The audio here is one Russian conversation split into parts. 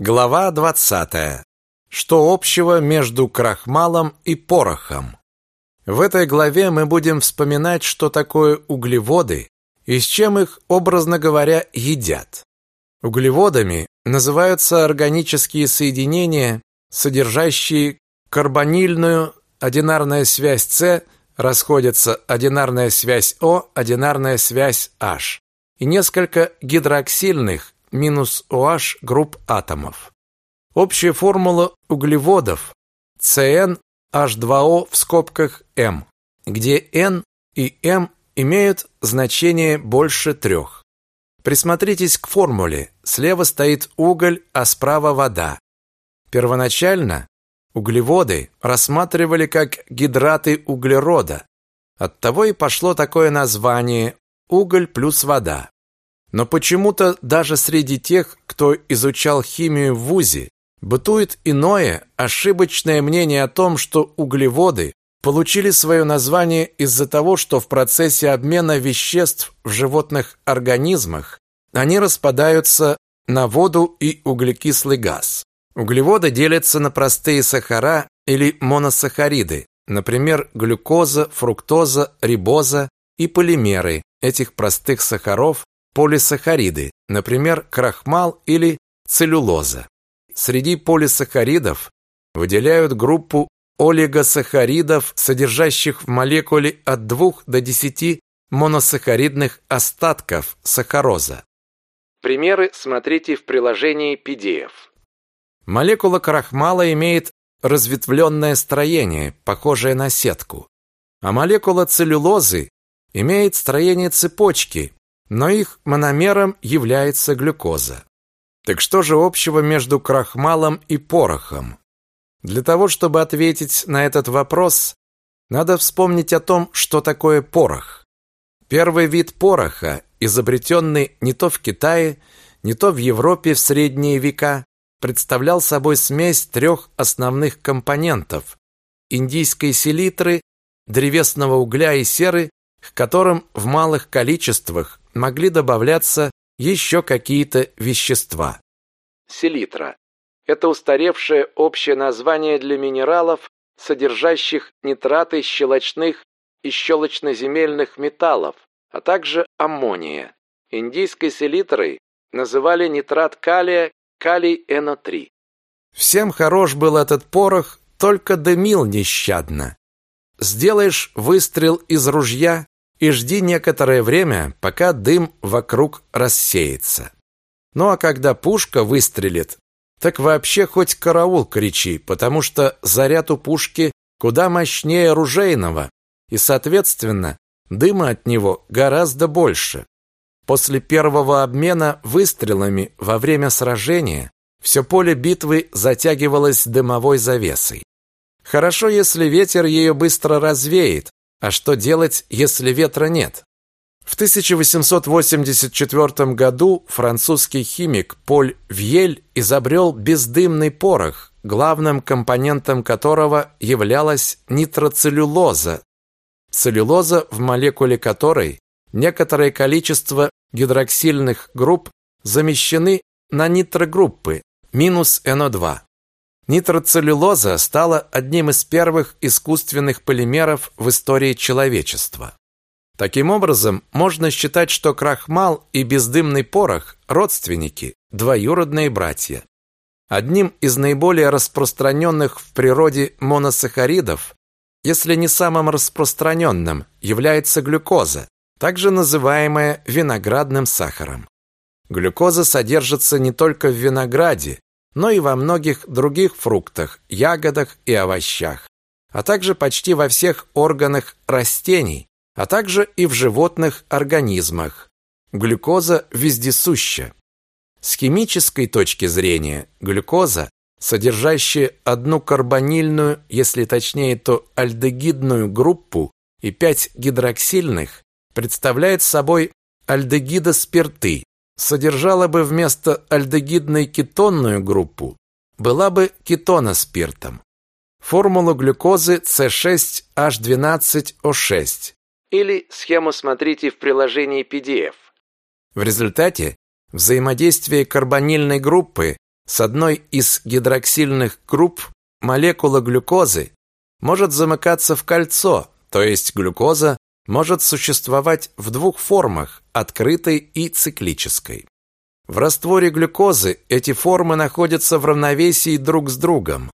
Глава 20. Что общего между крахмалом и порохом? В этой главе мы будем вспоминать, что такое углеводы и с чем их, образно говоря, едят. Углеводами называются органические соединения, содержащие карбонильную одинарная связь С расходятся одинарная связь О, одинарная связь H и несколько гидроксильных минус OH групп атомов. Общая формула углеводов CnH2O в скобках M, где N и M имеют значение больше трех. Присмотритесь к формуле. Слева стоит уголь, а справа вода. Первоначально углеводы рассматривали как гидраты углерода. Оттого и пошло такое название уголь плюс вода. Но почему-то даже среди тех, кто изучал химию в ВУЗе, бытует иное, ошибочное мнение о том, что углеводы получили свое название из-за того, что в процессе обмена веществ в животных организмах они распадаются на воду и углекислый газ. Углеводы делятся на простые сахара или моносахариды, например, глюкоза, фруктоза, рибоза и полимеры этих простых сахаров, полисахариды, например, крахмал или целлюлоза. Среди полисахаридов выделяют группу олигосахаридов, содержащих в молекуле от 2 до 10 моносахаридных остатков сахароза. Примеры смотрите в приложении PDF. Молекула крахмала имеет разветвленное строение, похожее на сетку, а молекула целлюлозы имеет строение цепочки, но их мономером является глюкоза. Так что же общего между крахмалом и порохом? Для того, чтобы ответить на этот вопрос, надо вспомнить о том, что такое порох. Первый вид пороха, изобретенный не то в Китае, не то в Европе в средние века, представлял собой смесь трех основных компонентов – индийской селитры, древесного угля и серы, к которым в малых количествах могли добавляться еще какие-то вещества. Селитра – это устаревшее общее название для минералов, содержащих нитраты щелочных и щелочноземельных металлов, а также аммония. Индийской селитрой называли нитрат калия калий НО3. Всем хорош был этот порох, только дымил нещадно. Сделаешь выстрел из ружья, и жди некоторое время, пока дым вокруг рассеется. Ну а когда пушка выстрелит, так вообще хоть караул кричи, потому что заряд у пушки куда мощнее ружейного, и, соответственно, дыма от него гораздо больше. После первого обмена выстрелами во время сражения все поле битвы затягивалось дымовой завесой. Хорошо, если ветер ее быстро развеет, а что делать, если ветра нет? В 1884 году французский химик Поль Вьель изобрел бездымный порох, главным компонентом которого являлась нитроцеллюлоза, целлюлоза, в молекуле которой некоторое количество гидроксильных групп замещены на нитрогруппы минус НО2. Нитроцеллюлоза стала одним из первых искусственных полимеров в истории человечества. Таким образом, можно считать, что крахмал и бездымный порох – родственники, двоюродные братья. Одним из наиболее распространенных в природе моносахаридов, если не самым распространенным, является глюкоза, также называемая виноградным сахаром. Глюкоза содержится не только в винограде, но и во многих других фруктах, ягодах и овощах, а также почти во всех органах растений, а также и в животных организмах. Глюкоза вездесуща. С химической точки зрения, глюкоза, содержащая одну карбонильную, если точнее, то альдегидную группу и пять гидроксильных, представляет собой альдегидоспирты, содержала бы вместо альдегидной кетонную группу, была бы кетоноспиртом. Формулу глюкозы C6H12O6 или схему смотрите в приложении PDF. В результате взаимодействие карбонильной группы с одной из гидроксильных групп молекула глюкозы может замыкаться в кольцо, то есть глюкоза может существовать в двух формах – открытой и циклической. В растворе глюкозы эти формы находятся в равновесии друг с другом.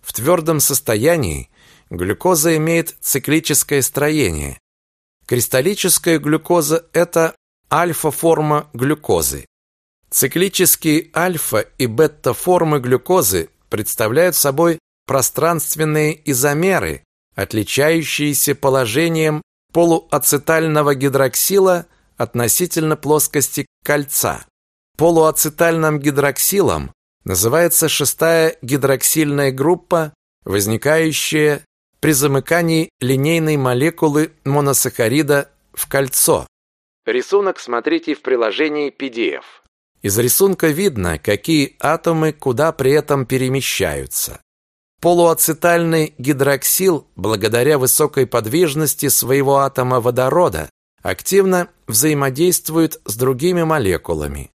В твердом состоянии глюкоза имеет циклическое строение. Кристаллическая глюкоза – это альфа-форма глюкозы. Циклические альфа- и бета-формы глюкозы представляют собой пространственные изомеры, отличающиеся положением полуацетального гидроксила относительно плоскости кольца. Полуацетальным гидроксилом называется шестая гидроксильная группа, возникающая при замыкании линейной молекулы моносахарида в кольцо. Рисунок смотрите в приложении PDF. Из рисунка видно, какие атомы куда при этом перемещаются. Полуацетальный гидроксил, благодаря высокой подвижности своего атома водорода, активно взаимодействует с другими молекулами.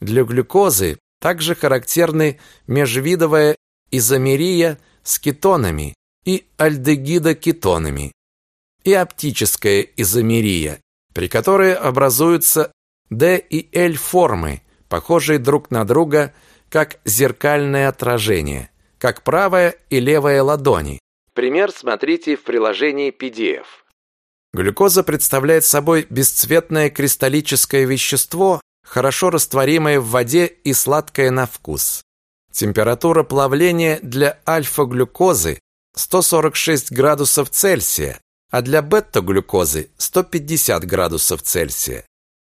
Для глюкозы также характерны межвидовая изомерия с кетонами и альдегидокетонами и оптическая изомерия, при которой образуются D и L формы, похожие друг на друга как зеркальное отражение как правая и левая ладони. Пример смотрите в приложении PDF. Глюкоза представляет собой бесцветное кристаллическое вещество, хорошо растворимое в воде и сладкое на вкус. Температура плавления для альфа-глюкозы 146 градусов Цельсия, а для бета-глюкозы 150 градусов Цельсия.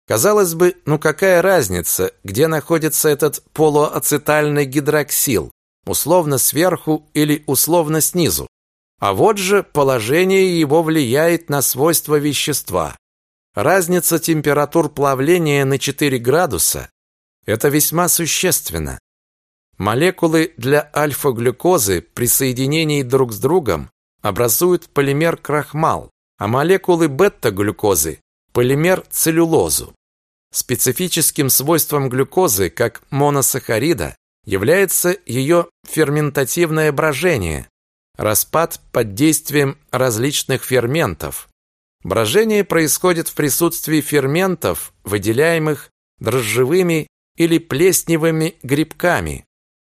Казалось бы, ну какая разница, где находится этот полуацетальный гидроксил? Условно сверху или условно снизу. А вот же положение его влияет на свойства вещества. Разница температур плавления на 4 градуса – это весьма существенно. Молекулы для альфа-глюкозы при соединении друг с другом образуют полимер крахмал, а молекулы бета-глюкозы – полимер целлюлозу. Специфическим свойством глюкозы, как моносахарида, является ее ферментативное брожение, распад под действием различных ферментов. Брожение происходит в присутствии ферментов, выделяемых дрожжевыми или плесневыми грибками,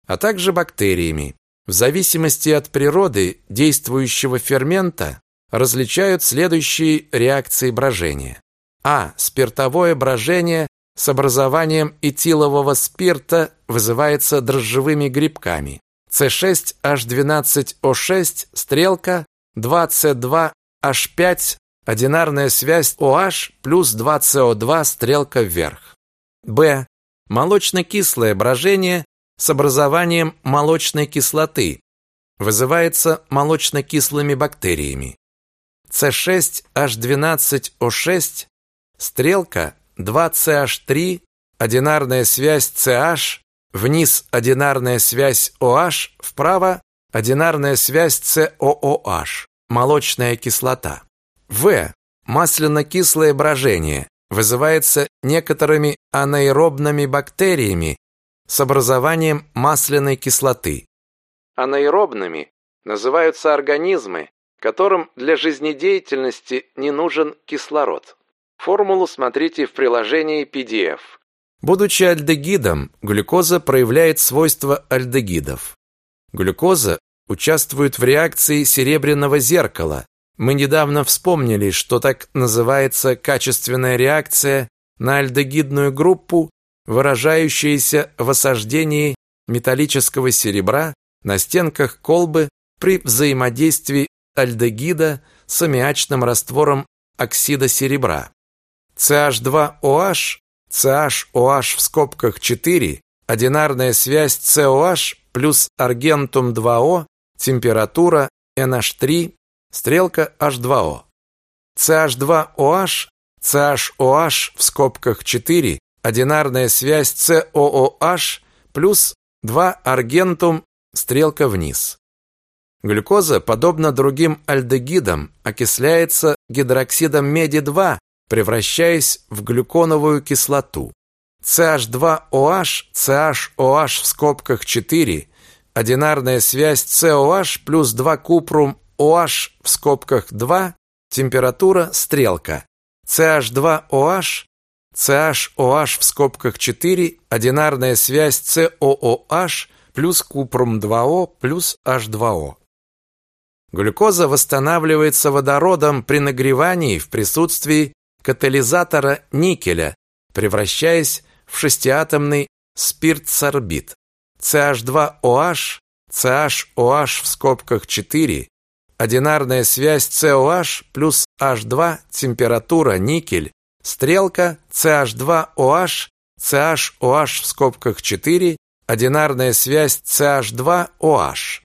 а также бактериями. В зависимости от природы действующего фермента различают следующие реакции брожения. А. Спиртовое брожение с образованием этилового спирта вызывается дрожжевыми грибками. С6H12O6 стрелка 2C2H5 одинарная связь OH плюс 2CO2 стрелка вверх. Б. Молочно-кислое брожение с образованием молочной кислоты вызывается молочно-кислыми бактериями. С6H12O6 стрелка 2CH3, одинарная связь CH, вниз одинарная связь OH, вправо одинарная связь COOH, молочная кислота. В. Масляно-кислое брожение вызывается некоторыми анаэробными бактериями с образованием масляной кислоты. Анаэробными называются организмы, которым для жизнедеятельности не нужен кислород. Формулу смотрите в приложении PDF. Будучи альдегидом, глюкоза проявляет свойства альдегидов. Глюкоза участвует в реакции серебряного зеркала. Мы недавно вспомнили, что так называется качественная реакция на альдегидную группу, выражающаяся в осаждении металлического серебра на стенках колбы при взаимодействии альдегида с аммиачным раствором оксида серебра. CH2OH, CHOH в скобках 4, одинарная связь COH плюс аргентум 2O, температура NH3, стрелка H2O. CH2OH, CHOH в скобках 4, одинарная связь COOH плюс 2 аргентум, стрелка вниз. Глюкоза, подобно другим альдегидам, окисляется гидроксидом меди-2 превращаясь в глюконовую кислоту. CH2OH, CHOH в скобках 4, одинарная связь COH плюс 2 купрум OH в скобках 2, температура стрелка. CH2OH, CHOH в скобках 4, одинарная связь COOH плюс купрум-2O плюс H2O. Глюкоза восстанавливается водородом при нагревании в присутствии катализатора никеля, превращаясь в шестиатомный спирт-сорбит. CH2OH, CHOH в скобках 4, одинарная связь COH плюс H2, температура, никель, стрелка CH2OH, CHOH в скобках 4, одинарная связь CH2OH.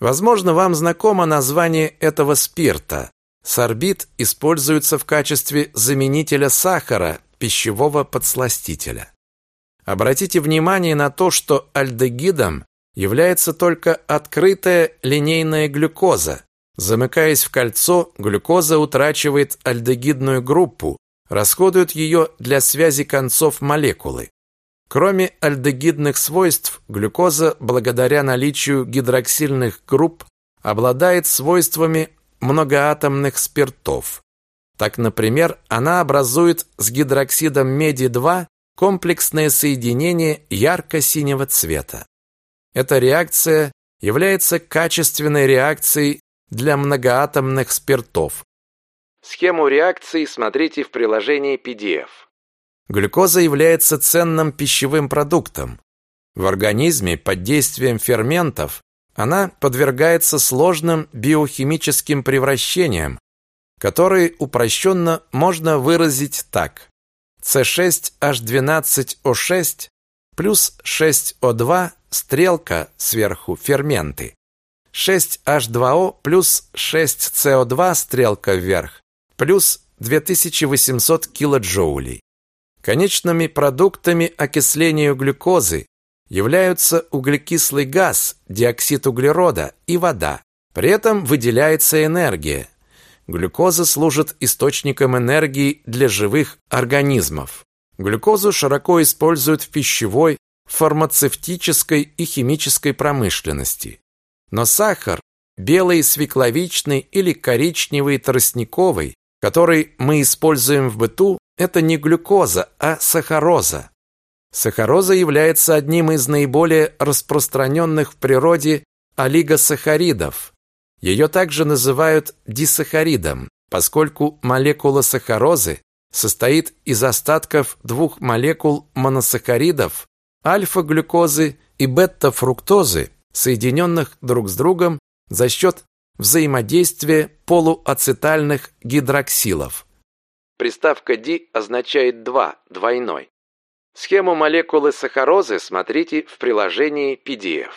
Возможно, вам знакомо название этого спирта. Сорбит используется в качестве заменителя сахара, пищевого подсластителя. Обратите внимание на то, что альдегидом является только открытая линейная глюкоза. Замыкаясь в кольцо, глюкоза утрачивает альдегидную группу, расходует ее для связи концов молекулы. Кроме альдегидных свойств, глюкоза, благодаря наличию гидроксильных групп, обладает свойствами многоатомных спиртов. Так, например, она образует с гидроксидом меди-2 комплексное соединение ярко-синего цвета. Эта реакция является качественной реакцией для многоатомных спиртов. Схему реакции смотрите в приложении PDF. Глюкоза является ценным пищевым продуктом. В организме под действием ферментов она подвергается сложным биохимическим превращениям, которые упрощенно можно выразить так. С6H12O6 плюс 6O2 стрелка сверху ферменты. 6H2O плюс 6CO2 стрелка вверх плюс 2800 килоджоулей. Конечными продуктами окисления глюкозы являются углекислый газ, диоксид углерода и вода. При этом выделяется энергия. Глюкоза служит источником энергии для живых организмов. Глюкозу широко используют в пищевой, фармацевтической и химической промышленности. Но сахар, белый свекловичный или коричневый тростниковый, который мы используем в быту, это не глюкоза, а сахароза. Сахароза является одним из наиболее распространенных в природе олигосахаридов. Ее также называют дисахаридом, поскольку молекула сахарозы состоит из остатков двух молекул моносахаридов, альфа-глюкозы и бета-фруктозы, соединенных друг с другом за счет взаимодействия полуацетальных гидроксилов. Приставка «ди» означает «два», «двойной». Схему молекулы сахарозы смотрите в приложении PDF.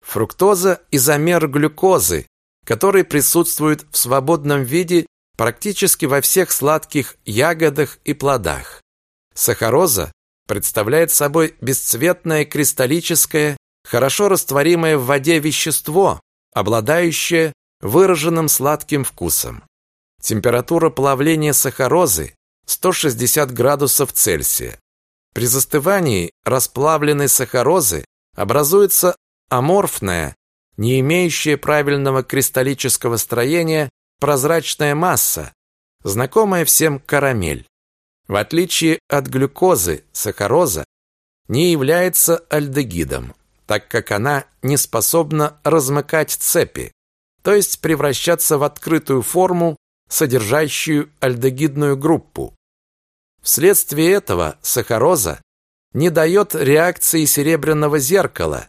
Фруктоза – изомер глюкозы, который присутствует в свободном виде практически во всех сладких ягодах и плодах. Сахароза представляет собой бесцветное кристаллическое, хорошо растворимое в воде вещество, обладающее выраженным сладким вкусом. Температура плавления сахарозы 160 градусов Цельсия. При застывании расплавленной сахарозы образуется аморфная, не имеющая правильного кристаллического строения, прозрачная масса, знакомая всем карамель. В отличие от глюкозы, сахароза не является альдегидом, так как она не способна размыкать цепи, то есть превращаться в открытую форму, содержащую альдегидную группу. Вследствие этого сахароза не дает реакции серебряного зеркала,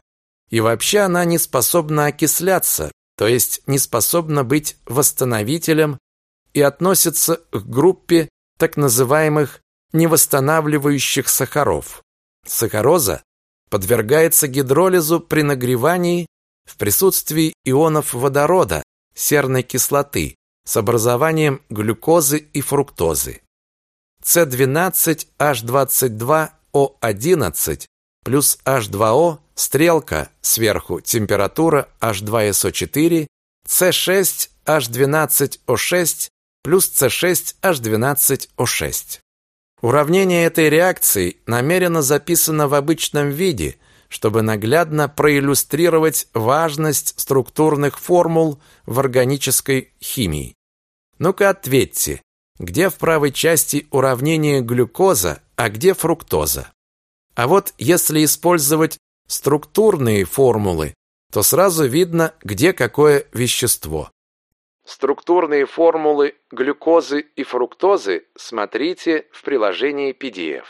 и вообще она не способна окисляться, то есть не способна быть восстановителем и относится к группе так называемых невосстанавливающих сахаров. Сахароза подвергается гидролизу при нагревании в присутствии ионов водорода, серной кислоты, с образованием глюкозы и фруктозы. С12H22O11 плюс H2O стрелка сверху температура H2SO4, C6H12O6 плюс C6H12O6. Уравнение этой реакции намеренно записано в обычном виде, чтобы наглядно проиллюстрировать важность структурных формул в органической химии. Ну-ка ответьте, где в правой части уравнение глюкоза, а где фруктоза? А вот если использовать структурные формулы, то сразу видно, где какое вещество. Структурные формулы глюкозы и фруктозы смотрите в приложении PDF.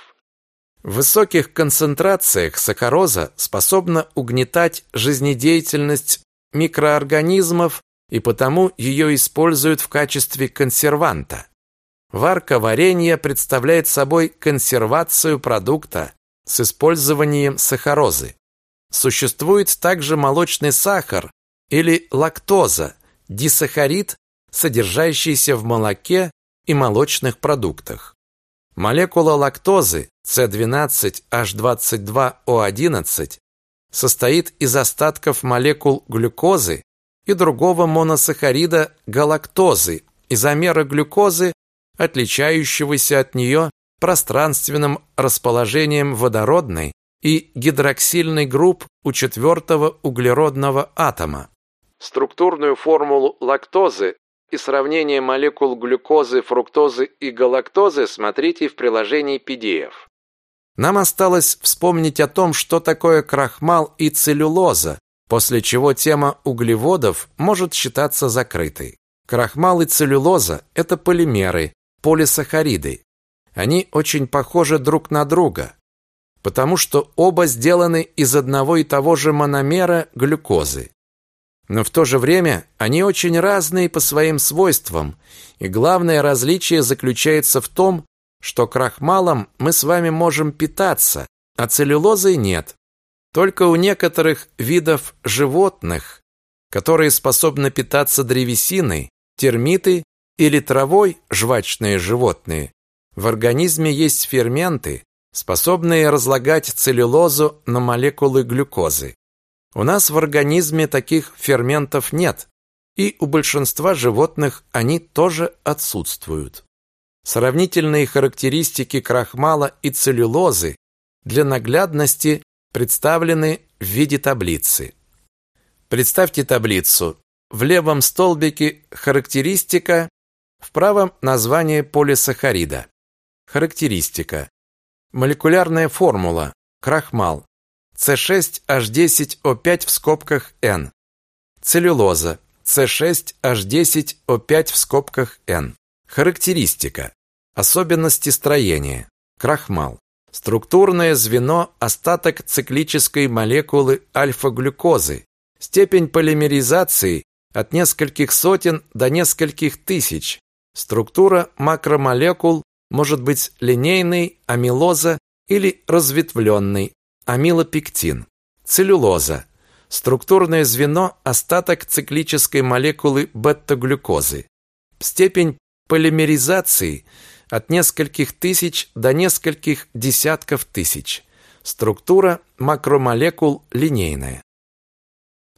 В высоких концентрациях сахароза способна угнетать жизнедеятельность микроорганизмов и потому ее используют в качестве консерванта. Варка варенья представляет собой консервацию продукта с использованием сахарозы. Существует также молочный сахар или лактоза, дисахарид, содержащийся в молоке и молочных продуктах. Молекула лактозы C12H22O11 состоит из остатков молекул глюкозы и другого моносахарида галактозы, изомера глюкозы, отличающегося от нее пространственным расположением водородной и гидроксильной групп у четвертого углеродного атома. Структурную формулу лактозы и сравнение молекул глюкозы, фруктозы и галактозы смотрите в приложении PDF. Нам осталось вспомнить о том, что такое крахмал и целлюлоза, после чего тема углеводов может считаться закрытой. Крахмал и целлюлоза – это полимеры, полисахариды. Они очень похожи друг на друга, потому что оба сделаны из одного и того же мономера глюкозы. Но в то же время они очень разные по своим свойствам, и главное различие заключается в том, что крахмалом мы с вами можем питаться, а целлюлозой нет. Только у некоторых видов животных, которые способны питаться древесиной, термиты или травой, жвачные животные, в организме есть ферменты, способные разлагать целлюлозу на молекулы глюкозы. У нас в организме таких ферментов нет, и у большинства животных они тоже отсутствуют. Сравнительные характеристики крахмала и целлюлозы для наглядности представлены в виде таблицы. Представьте таблицу. В левом столбике характеристика, в правом название полисахарида. Характеристика. Молекулярная формула. Крахмал. С6H10O5 в скобках N. Целлюлоза. С6H10O5 в скобках N. Характеристика. Особенности строения. Крахмал. Структурное звено – остаток циклической молекулы альфа-глюкозы. Степень полимеризации от нескольких сотен до нескольких тысяч. Структура макромолекул может быть линейной, амилоза или разветвленной, амилопектин. Целлюлоза. Структурное звено – остаток циклической молекулы бета-глюкозы. Степень полимеризации от нескольких тысяч до нескольких десятков тысяч. Структура макромолекул линейная.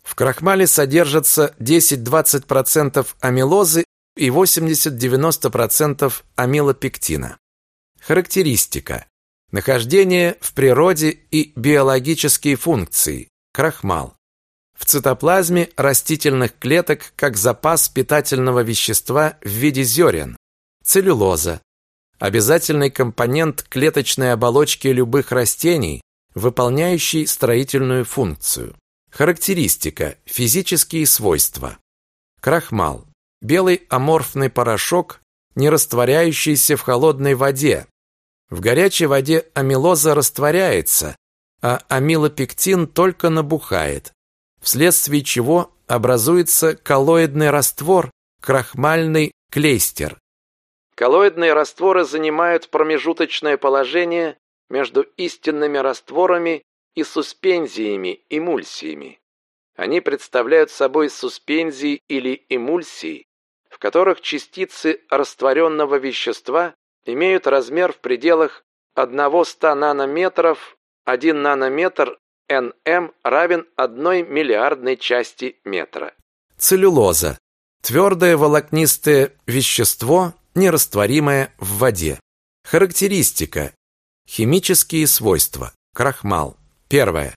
В крахмале содержатся 10-20% амилозы и 80-90% амилопектина. Характеристика. Нахождение в природе и биологические функции. Крахмал. В цитоплазме растительных клеток как запас питательного вещества в виде зерен. Целлюлоза. Обязательный компонент клеточной оболочки любых растений, выполняющий строительную функцию. Характеристика. Физические свойства. Крахмал. Белый аморфный порошок, не растворяющийся в холодной воде, в горячей воде амилоза растворяется, а амилопектин только набухает, вследствие чего образуется коллоидный раствор, крахмальный клейстер. Коллоидные растворы занимают промежуточное положение между истинными растворами и суспензиями, эмульсиями. Они представляют собой суспензии или эмульсии, которых частицы растворенного вещества имеют размер в пределах 1-100 нанометров, 1 нанометр nm равен 1 миллиардной части метра. Целлюлоза. Твердое волокнистое вещество, нерастворимое в воде. Характеристика. Химические свойства. Крахмал. Первое.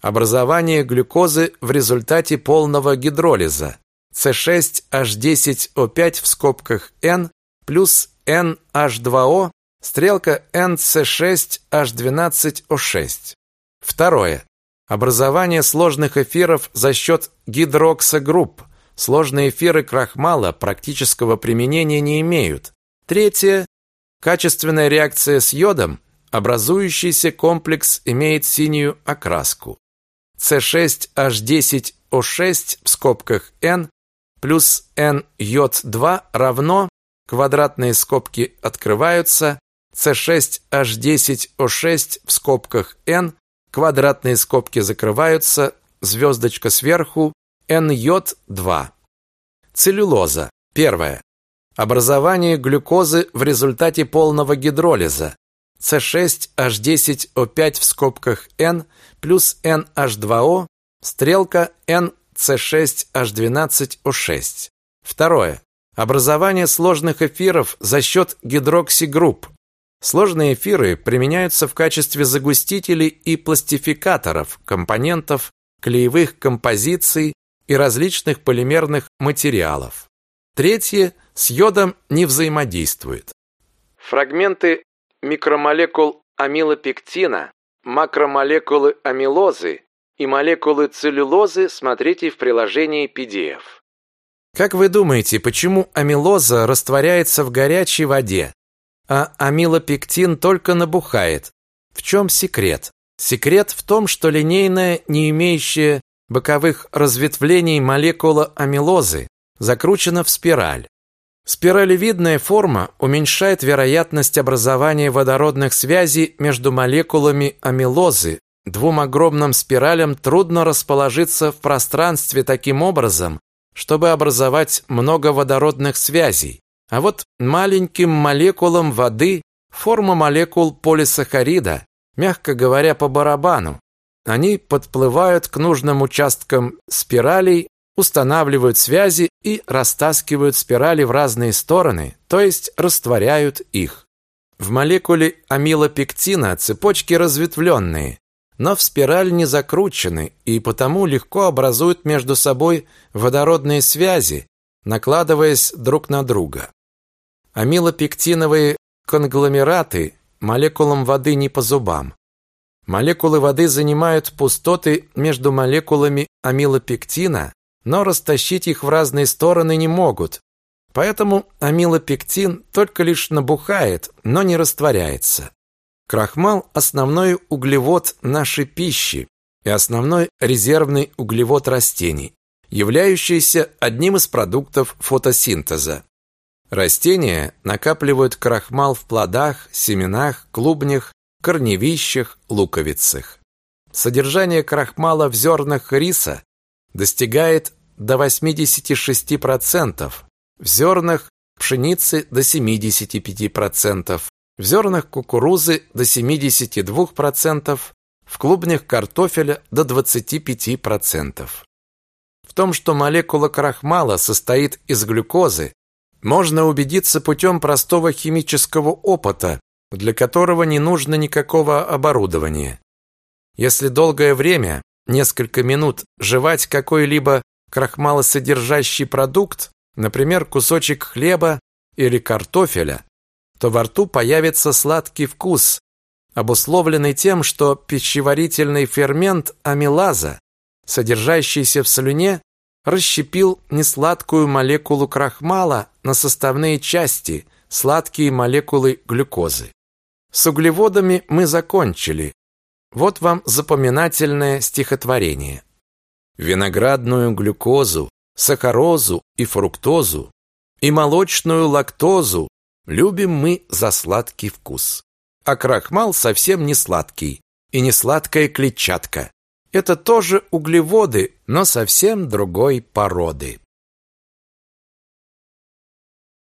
Образование глюкозы в результате полного гидролиза. С6H10O5 в скобках N плюс NH2O, стрелка NC6H12O6. Второе. Образование сложных эфиров за счет гидроксогрупп. Сложные эфиры крахмала практического применения не имеют. Третье. Качественная реакция с йодом, образующийся комплекс имеет синюю окраску. С6H10O6 в скобках N плюс N йод 2 равно, квадратные скобки открываются, С6H10O6 в скобках N, квадратные скобки закрываются, звездочка сверху, N йод 2. Целлюлоза. Первое. Образование глюкозы в результате полного гидролиза. С6H10O5 в скобках N плюс NH2O, стрелка NC6H12O6. Второе. Образование сложных эфиров за счет гидроксигрупп. Сложные эфиры применяются в качестве загустителей и пластификаторов, компонентов, клеевых композиций и различных полимерных материалов. Третье с йодом не взаимодействует. Фрагменты микромолекул амилопектина, макромолекулы амилозы и молекулы целлюлозы смотрите в приложении PDF. Как вы думаете, почему амилоза растворяется в горячей воде, а амилопектин только набухает? В чем секрет? Секрет в том, что линейная, не имеющая боковых разветвлений молекула амилозы закручена в спираль. Спиралевидная форма уменьшает вероятность образования водородных связей между молекулами амилозы. Двум огромным спиралям трудно расположиться в пространстве таким образом, чтобы образовать много водородных связей. А вот маленьким молекулам воды форма молекул полисахарида, мягко говоря, по барабану. Они подплывают к нужным участкам спиралей устанавливают связи и растаскивают спирали в разные стороны, то есть растворяют их. В молекуле амилопектина цепочки разветвленные, но в спираль не закручены и потому легко образуют между собой водородные связи, накладываясь друг на друга. Амилопектиновые конгломераты молекулам воды не по зубам. Молекулы воды занимают пустоты между молекулами амилопектина но растащить их в разные стороны не могут. Поэтому амилопектин только лишь набухает, но не растворяется. Крахмал – основной углевод нашей пищи и основной резервный углевод растений, являющийся одним из продуктов фотосинтеза. Растения накапливают крахмал в плодах, семенах, клубнях, корневищах, луковицах. Содержание крахмала в зернах риса достигает до 86%, в зернах пшеницы до 75%, в зернах кукурузы до 72%, в клубнях картофеля до 25%. В том, что молекула крахмала состоит из глюкозы, можно убедиться путем простого химического опыта, для которого не нужно никакого оборудования. Если долгое время несколько минут жевать какой-либо крахмалосодержащий продукт, например, кусочек хлеба или картофеля, то во рту появится сладкий вкус, обусловленный тем, что пищеварительный фермент амилаза, содержащийся в слюне, расщепил несладкую молекулу крахмала на составные части, сладкие молекулы глюкозы. С углеводами мы закончили, вот вам запоминательное стихотворение. Виноградную глюкозу, сахарозу и фруктозу и молочную лактозу любим мы за сладкий вкус. А крахмал совсем не сладкий и не сладкая клетчатка. Это тоже углеводы, но совсем другой породы.